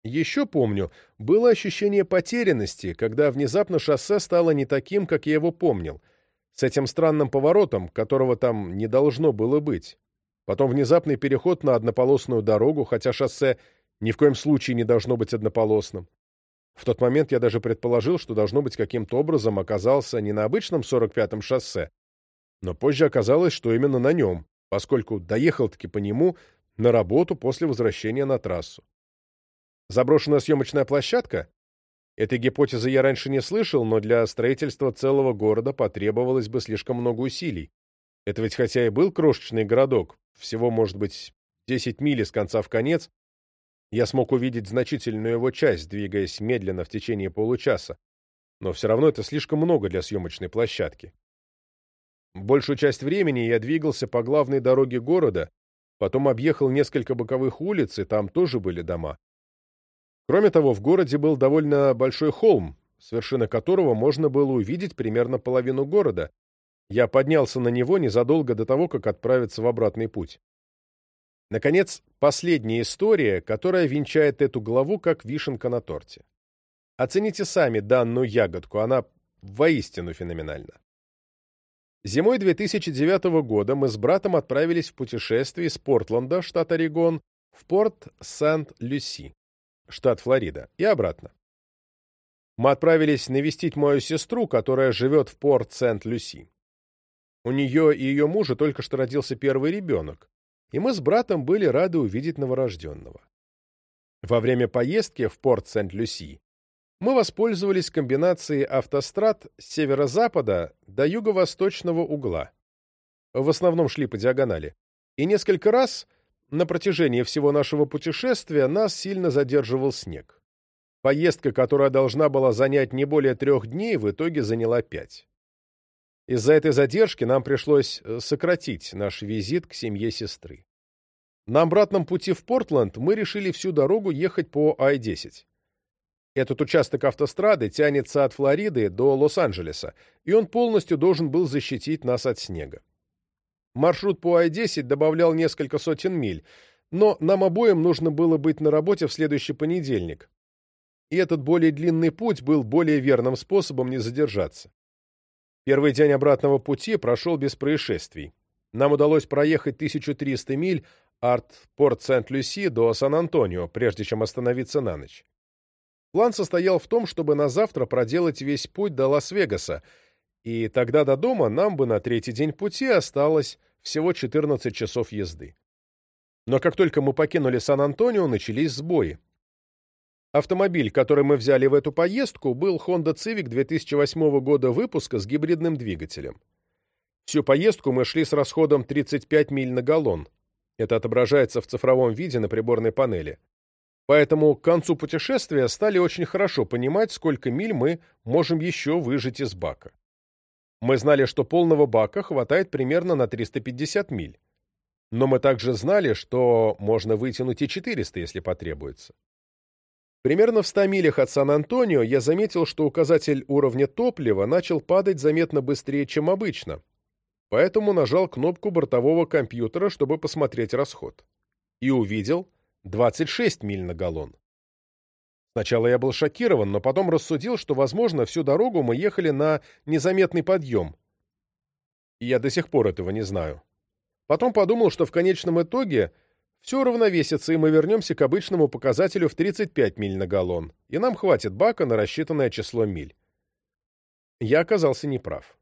Еще помню, было ощущение потерянности, когда внезапно шоссе стало не таким, как я его помнил, с этим странным поворотом, которого там не должно было быть. Потом внезапный переход на однополосную дорогу, хотя шоссе ни в коем случае не должно быть однополосным. В тот момент я даже предположил, что должно быть каким-то образом оказался не на обычном 45-м шоссе, но позже оказалось, что именно на нем, поскольку доехал-таки по нему на работу после возвращения на трассу. Заброшенная съемочная площадка? Этой гипотезы я раньше не слышал, но для строительства целого города потребовалось бы слишком много усилий. Это ведь хотя и был крошечный городок, всего, может быть, 10 миль с конца в конец, я смог увидеть значительную его часть, двигаясь медленно в течение получаса, но все равно это слишком много для съемочной площадки. Большую часть времени я двигался по главной дороге города, потом объехал несколько боковых улиц, и там тоже были дома. Кроме того, в городе был довольно большой холм, с вершины которого можно было увидеть примерно половину города. Я поднялся на него незадолго до того, как отправиться в обратный путь. Наконец, последняя история, которая венчает эту главу как вишенка на торте. Оцените сами данную ягодку, она воистину феноменальна. Зимой 2009 года мы с братом отправились в путешествие из Портленда, штат Орегон, в порт Сент-Люси. Штат Флорида, и обратно. Мы отправились навестить мою сестру, которая живет в порт Сент-Люси. У нее и ее мужа только что родился первый ребенок, и мы с братом были рады увидеть новорожденного. Во время поездки в порт Сент-Люси мы воспользовались комбинацией автострад с северо-запада до юго-восточного угла. В основном шли по диагонали. И несколько раз на протяжении всего нашего путешествия нас сильно задерживал снег. Поездка, которая должна была занять не более трех дней, в итоге заняла пять. Из-за этой задержки нам пришлось э, сократить наш визит к семье сестры. На обратном пути в Портленд мы решили всю дорогу ехать по I-10. Этот участок автострады тянется от Флориды до Лос-Анджелеса, и он полностью должен был защитить нас от снега. Маршрут по I-10 добавлял несколько сотен миль, но нам обоим нужно было быть на работе в следующий понедельник. И этот более длинный путь был более верным способом не задержаться. Первый день обратного пути прошел без происшествий. Нам удалось проехать 1300 миль от порт Сент-Люси до Сан-Антонио, прежде чем остановиться на ночь. План состоял в том, чтобы на завтра проделать весь путь до Лас-Вегаса, и тогда до дома нам бы на третий день пути осталось всего 14 часов езды. Но как только мы покинули Сан-Антонио, начались сбои. Автомобиль, который мы взяли в эту поездку, был Honda Civic 2008 года выпуска с гибридным двигателем. Всю поездку мы шли с расходом 35 миль на галлон. Это отображается в цифровом виде на приборной панели. Поэтому к концу путешествия стали очень хорошо понимать, сколько миль мы можем еще выжать из бака. Мы знали, что полного бака хватает примерно на 350 миль. Но мы также знали, что можно вытянуть и 400, если потребуется. Примерно в 100 милях от Сан-Антонио я заметил, что указатель уровня топлива начал падать заметно быстрее, чем обычно, поэтому нажал кнопку бортового компьютера, чтобы посмотреть расход. И увидел 26 миль на галлон. Сначала я был шокирован, но потом рассудил, что, возможно, всю дорогу мы ехали на незаметный подъем. И я до сих пор этого не знаю. Потом подумал, что в конечном итоге все уравновесится, и мы вернемся к обычному показателю в 35 миль на галлон, и нам хватит бака на рассчитанное число миль. Я оказался неправ.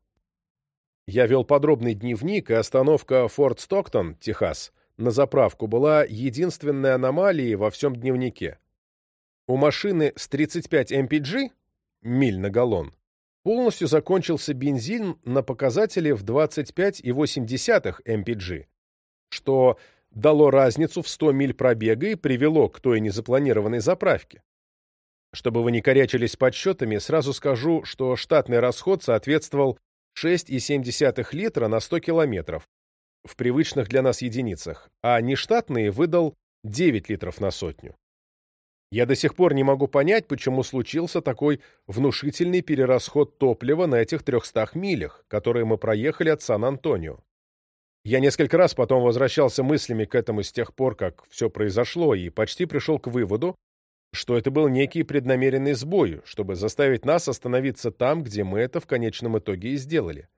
Я вел подробный дневник, и остановка Форт Стоктон, Техас, на заправку была единственной аномалией во всем дневнике. У машины с 35 mpg, миль на галлон, полностью закончился бензин на показателе в 25,8 mpg, что дало разницу в 100 миль пробега и привело к той незапланированной заправке. Чтобы вы не корячились подсчетами, сразу скажу, что штатный расход соответствовал 6,7 литра на 100 километров в привычных для нас единицах, а нештатный выдал 9 литров на сотню. Я до сих пор не могу понять, почему случился такой внушительный перерасход топлива на этих 300 милях, которые мы проехали от Сан-Антонио. Я несколько раз потом возвращался мыслями к этому с тех пор, как все произошло, и почти пришел к выводу, что это был некий преднамеренный сбой, чтобы заставить нас остановиться там, где мы это в конечном итоге и сделали.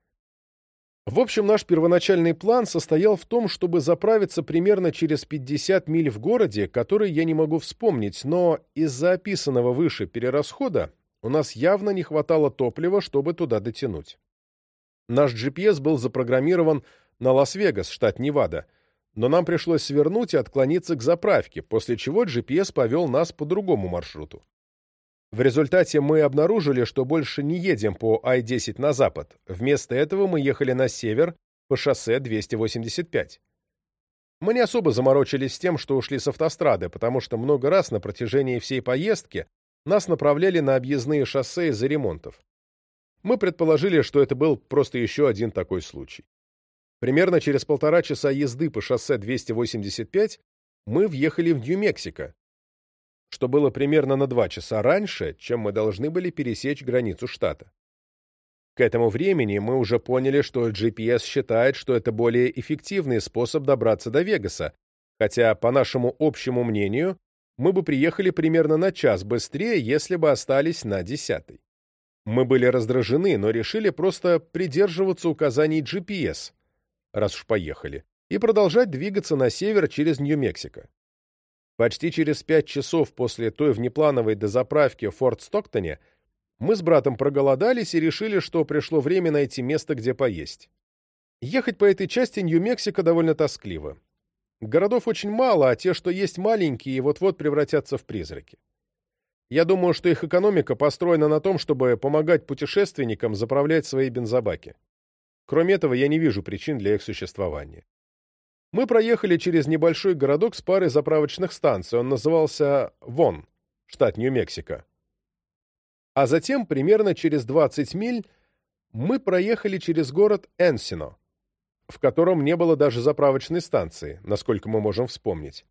В общем, наш первоначальный план состоял в том, чтобы заправиться примерно через 50 миль в городе, который я не могу вспомнить, но из-за описанного выше перерасхода у нас явно не хватало топлива, чтобы туда дотянуть. Наш GPS был запрограммирован на Лас-Вегас, штат Невада, но нам пришлось свернуть и отклониться к заправке, после чего GPS повел нас по другому маршруту. В результате мы обнаружили, что больше не едем по I-10 на запад. Вместо этого мы ехали на север по шоссе 285. Мы не особо заморочились с тем, что ушли с автострады, потому что много раз на протяжении всей поездки нас направляли на объездные шоссе из-за ремонтов. Мы предположили, что это был просто еще один такой случай. Примерно через полтора часа езды по шоссе 285 мы въехали в Нью-Мексико, что было примерно на два часа раньше, чем мы должны были пересечь границу штата. К этому времени мы уже поняли, что GPS считает, что это более эффективный способ добраться до Вегаса, хотя, по нашему общему мнению, мы бы приехали примерно на час быстрее, если бы остались на десятый. Мы были раздражены, но решили просто придерживаться указаний GPS, раз уж поехали, и продолжать двигаться на север через Нью-Мексико. Почти через пять часов после той внеплановой дозаправки в Форт Стоктоне мы с братом проголодались и решили, что пришло время найти место, где поесть. Ехать по этой части Нью-Мексико довольно тоскливо. Городов очень мало, а те, что есть маленькие, вот-вот превратятся в призраки. Я думаю, что их экономика построена на том, чтобы помогать путешественникам заправлять свои бензобаки. Кроме этого, я не вижу причин для их существования. Мы проехали через небольшой городок с парой заправочных станций. Он назывался Вон, штат Нью-Мексико. А затем, примерно через 20 миль, мы проехали через город Энсино, в котором не было даже заправочной станции, насколько мы можем вспомнить.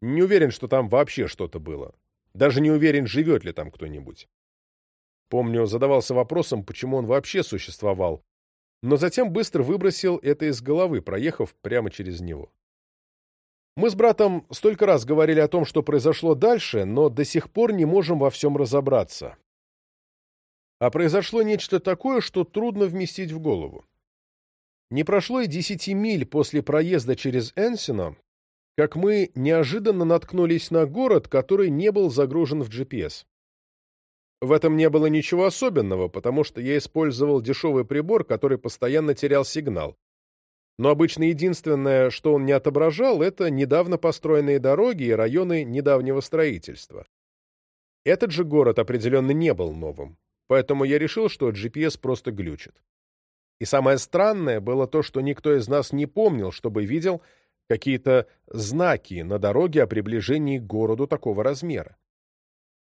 Не уверен, что там вообще что-то было. Даже не уверен, живет ли там кто-нибудь. Помню, задавался вопросом, почему он вообще существовал, но затем быстро выбросил это из головы, проехав прямо через него. Мы с братом столько раз говорили о том, что произошло дальше, но до сих пор не можем во всем разобраться. А произошло нечто такое, что трудно вместить в голову. Не прошло и десяти миль после проезда через Энсино, как мы неожиданно наткнулись на город, который не был загружен в GPS. В этом не было ничего особенного, потому что я использовал дешевый прибор, который постоянно терял сигнал. Но обычно единственное, что он не отображал, это недавно построенные дороги и районы недавнего строительства. Этот же город определенно не был новым, поэтому я решил, что GPS просто глючит. И самое странное было то, что никто из нас не помнил, чтобы видел какие-то знаки на дороге о приближении к городу такого размера.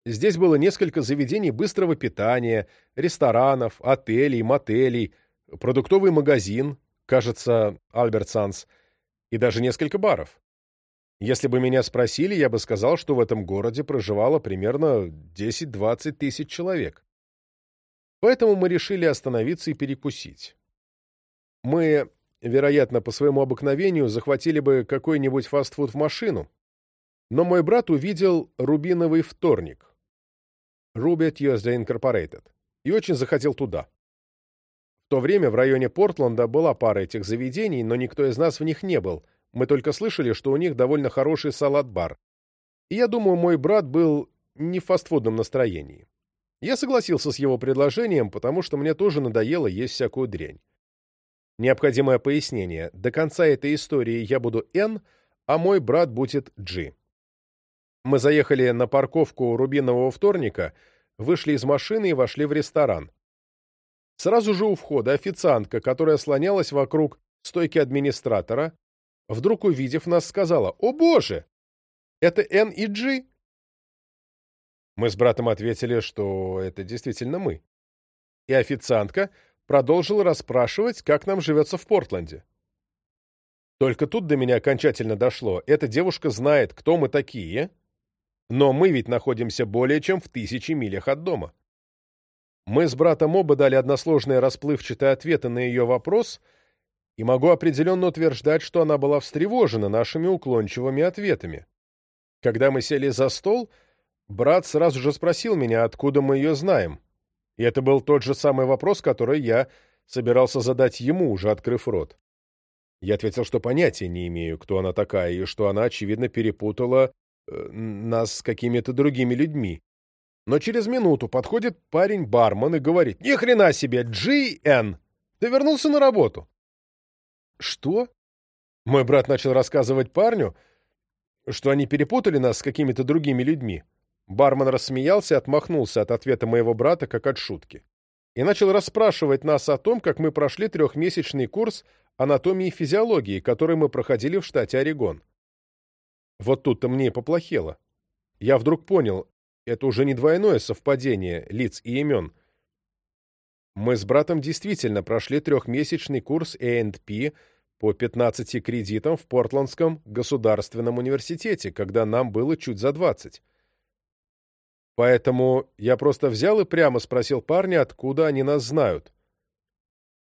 Здесь было несколько заведений быстрого питания, ресторанов, отелей, мотелей, продуктовый магазин, кажется, Альбертсанс, и даже несколько баров. Если бы меня спросили, я бы сказал, что в этом городе проживало примерно 10-20 тысяч человек. Поэтому мы решили остановиться и перекусить. Мы, вероятно, по своему обыкновению захватили бы какой-нибудь фастфуд в машину, но мой брат увидел «Рубиновый вторник», Ruby Tuesday Incorporated, и очень захотел туда. В то время в районе Портленда была пара этих заведений, но никто из нас в них не был. Мы только слышали, что у них довольно хороший салат-бар. И я думаю, мой брат был не в фастфудном настроении. Я согласился с его предложением, потому что мне тоже надоело есть всякую дрянь. Необходимое пояснение. До конца этой истории я буду Н, а мой брат будет G. Мы заехали на парковку Рубинового вторника, вышли из машины и вошли в ресторан. Сразу же у входа официантка, которая слонялась вокруг стойки администратора, вдруг увидев нас, сказала «О боже! Это Н и Джи?» Мы с братом ответили, что это действительно мы. И официантка продолжила расспрашивать, как нам живется в Портленде. Только тут до меня окончательно дошло. Эта девушка знает, кто мы такие, но мы ведь находимся более чем в тысячи милях от дома. Мы с братом оба дали односложные расплывчатые ответы на ее вопрос, и могу определенно утверждать, что она была встревожена нашими уклончивыми ответами. Когда мы сели за стол, брат сразу же спросил меня, откуда мы ее знаем. И это был тот же самый вопрос, который я собирался задать ему, уже открыв рот. Я ответил, что понятия не имею, кто она такая, и что она, очевидно, перепутала нас с какими-то другими людьми. Но через минуту подходит парень-бармен и говорит, «Ни хрена себе, Джи-Эн, ты вернулся на работу». «Что?» Мой брат начал рассказывать парню, что они перепутали нас с какими-то другими людьми. Бармен рассмеялся и отмахнулся от ответа моего брата, как от шутки. И начал расспрашивать нас о том, как мы прошли трехмесячный курс анатомии и физиологии, который мы проходили в штате Орегон. Вот тут-то мне и поплохело. Я вдруг понял, это уже не двойное совпадение лиц и имен. Мы с братом действительно прошли трехмесячный курс A&P по 15 кредитам в Портландском государственном университете, когда нам было чуть за 20. Поэтому я просто взял и прямо спросил парня, откуда они нас знают.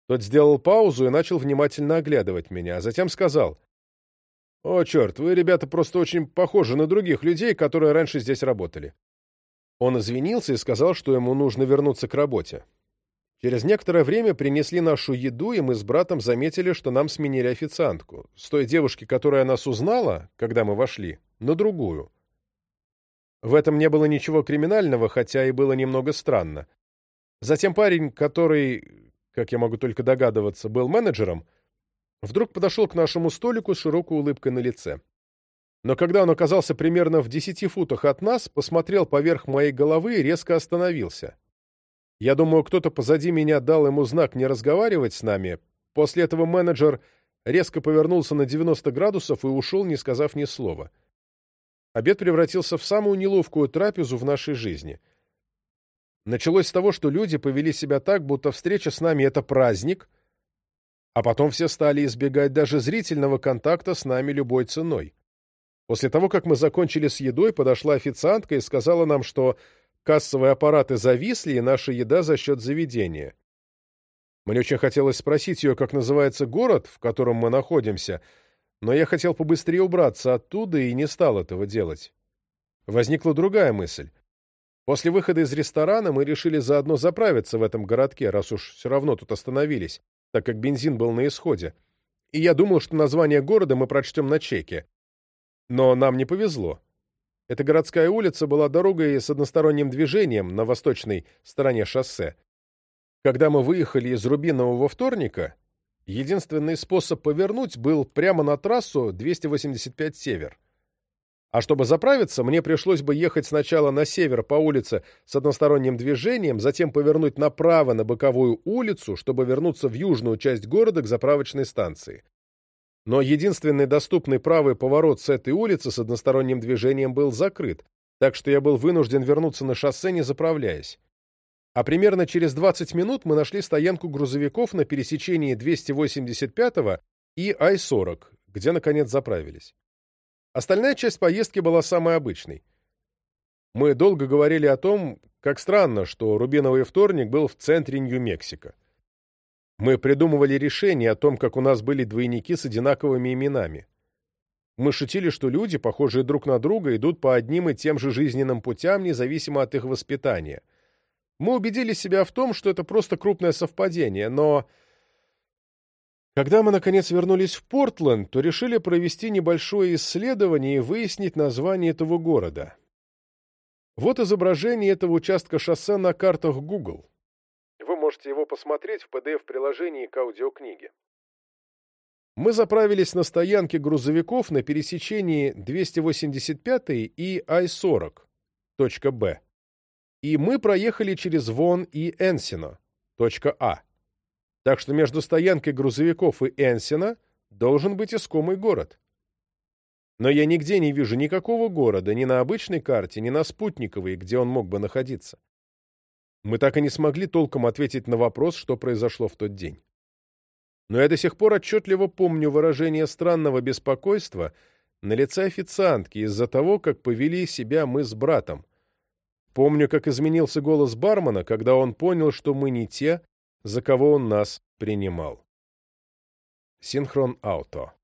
Тот сделал паузу и начал внимательно оглядывать меня, а затем сказал, «О, черт, вы, ребята, просто очень похожи на других людей, которые раньше здесь работали». Он извинился и сказал, что ему нужно вернуться к работе. Через некоторое время принесли нашу еду, и мы с братом заметили, что нам сменили официантку. С той девушки, которая нас узнала, когда мы вошли, на другую. В этом не было ничего криминального, хотя и было немного странно. Затем парень, который, как я могу только догадываться, был менеджером, вдруг подошел к нашему столику с широкой улыбкой на лице. Но когда он оказался примерно в десяти футах от нас, посмотрел поверх моей головы и резко остановился. Я думаю, кто-то позади меня дал ему знак не разговаривать с нами. После этого менеджер резко повернулся на 90 градусов и ушел, не сказав ни слова. Обед превратился в самую неловкую трапезу в нашей жизни. Началось с того, что люди повели себя так, будто встреча с нами — это праздник, а потом все стали избегать даже зрительного контакта с нами любой ценой. После того, как мы закончили с едой, подошла официантка и сказала нам, что Кассовые аппараты зависли, и наша еда за счет заведения. Мне очень хотелось спросить ее, как называется город, в котором мы находимся, но я хотел побыстрее убраться оттуда и не стал этого делать. Возникла другая мысль. После выхода из ресторана мы решили заодно заправиться в этом городке, раз уж все равно тут остановились, так как бензин был на исходе. И я думал, что название города мы прочтем на чеке. Но нам не повезло. Эта городская улица была дорогой с односторонним движением на восточной стороне шоссе. Когда мы выехали из Рубинового вторника, единственный способ повернуть был прямо на трассу 285 север. А чтобы заправиться, мне пришлось бы ехать сначала на север по улице с односторонним движением, затем повернуть направо на боковую улицу, чтобы вернуться в южную часть города к заправочной станции. Но единственный доступный правый поворот с этой улицы с односторонним движением был закрыт, так что я был вынужден вернуться на шоссе, не заправляясь. А примерно через 20 минут мы нашли стоянку грузовиков на пересечении 285 и Ай-40, где, наконец, заправились. Остальная часть поездки была самой обычной. Мы долго говорили о том, как странно, что Рубиновый вторник был в центре Нью-Мексико. Мы придумывали решение о том, как у нас были двойники с одинаковыми именами. Мы шутили, что люди, похожие друг на друга, идут по одним и тем же жизненным путям, независимо от их воспитания. Мы убедили себя в том, что это просто крупное совпадение, но... Когда мы, наконец, вернулись в Портленд, то решили провести небольшое исследование и выяснить название этого города. Вот изображение этого участка шоссе на картах Google можете его посмотреть в PDF-приложении к аудиокниге. Мы заправились на стоянке грузовиков на пересечении 285 и I-40, точка Б. И мы проехали через Вон и Энсино, точка А. Так что между стоянкой грузовиков и Энсино должен быть искомый город. Но я нигде не вижу никакого города, ни на обычной карте, ни на спутниковой, где он мог бы находиться. Мы так и не смогли толком ответить на вопрос, что произошло в тот день. Но я до сих пор отчетливо помню выражение странного беспокойства на лице официантки из-за того, как повели себя мы с братом. Помню, как изменился голос бармена, когда он понял, что мы не те, за кого он нас принимал. Синхрон Ауто